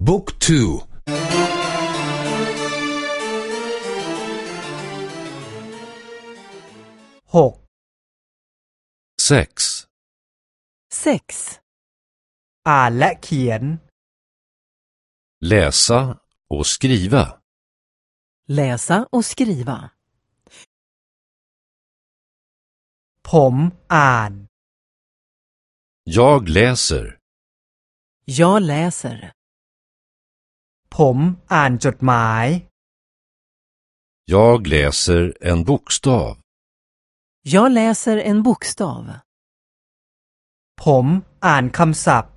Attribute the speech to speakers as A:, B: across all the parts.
A: Book
B: 2
C: 6
A: 6 6 Alla kien
B: Läsa och skriva.
C: Läsa och skriva.
A: Pom an.
B: Jag läser.
C: Jag läser.
A: ผมอ่านจดหมาย
B: Jag läser en bokstav.
C: Jag läser en bokstav.
A: ผมอ่านคำศัพท์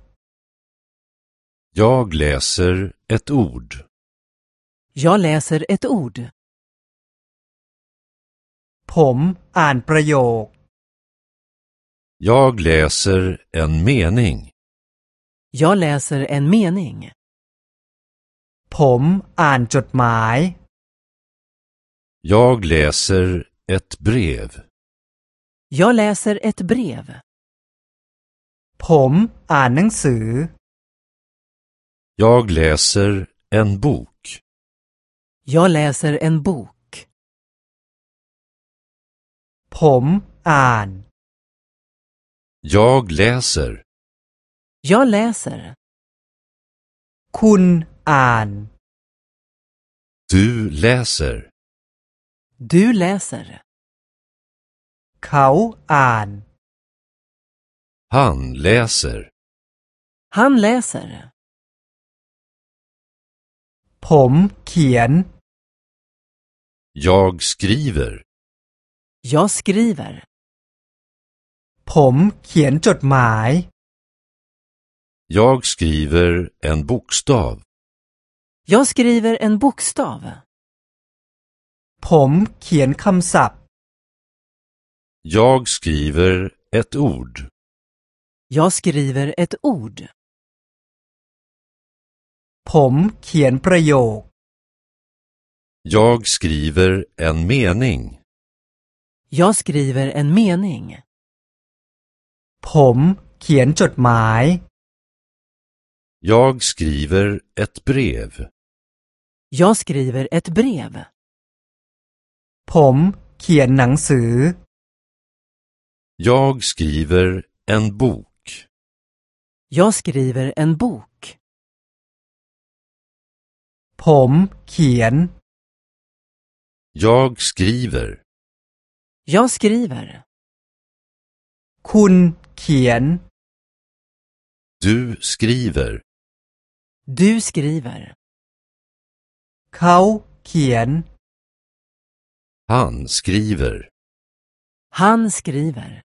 B: Jag läser ett ord.
C: Jag läser ett ord.
A: ผมอ่านประโยค
B: Jag läser en mening.
C: Jag läser en mening.
A: ผมอ่านจดหมาย
B: Jag läser ett brev.
C: Jag läser ett brev.
A: ผมอ่านหนังสือ
B: Jag läser en bok.
C: Jag läser en bok.
A: ผมอ่าน
B: Jag läser.
C: Jag läser.
A: คุณ آن
B: Du läser.
C: Du läser.
A: Kau an.
B: Han läser.
C: Han läser.
A: Pom kien.
B: Jag skriver.
C: Jag skriver.
A: Pom kien.
B: Jag skriver en bokstav.
C: Jag skriver en bokstav.
A: ผมเขียนคำศัพท์
B: Jag skriver ett ord.
C: Jag skriver ett ord.
A: ผมเขียนประโยค
B: Jag skriver en mening.
C: Jag skriver en mening.
A: ผมเขียนจดหมาย
B: Jag skriver ett brev.
C: Jag skriver ett brev.
A: ผมเขียนหนังสือ
B: Jag skriver en bok.
C: Jag skriver en bok.
A: ผมเขียน
B: Jag skriver.
C: Jag skriver.
A: คุณเขียน
B: Du skriver.
C: Du skriver.
A: Kao kien.
B: Han skriver.
C: Han skriver.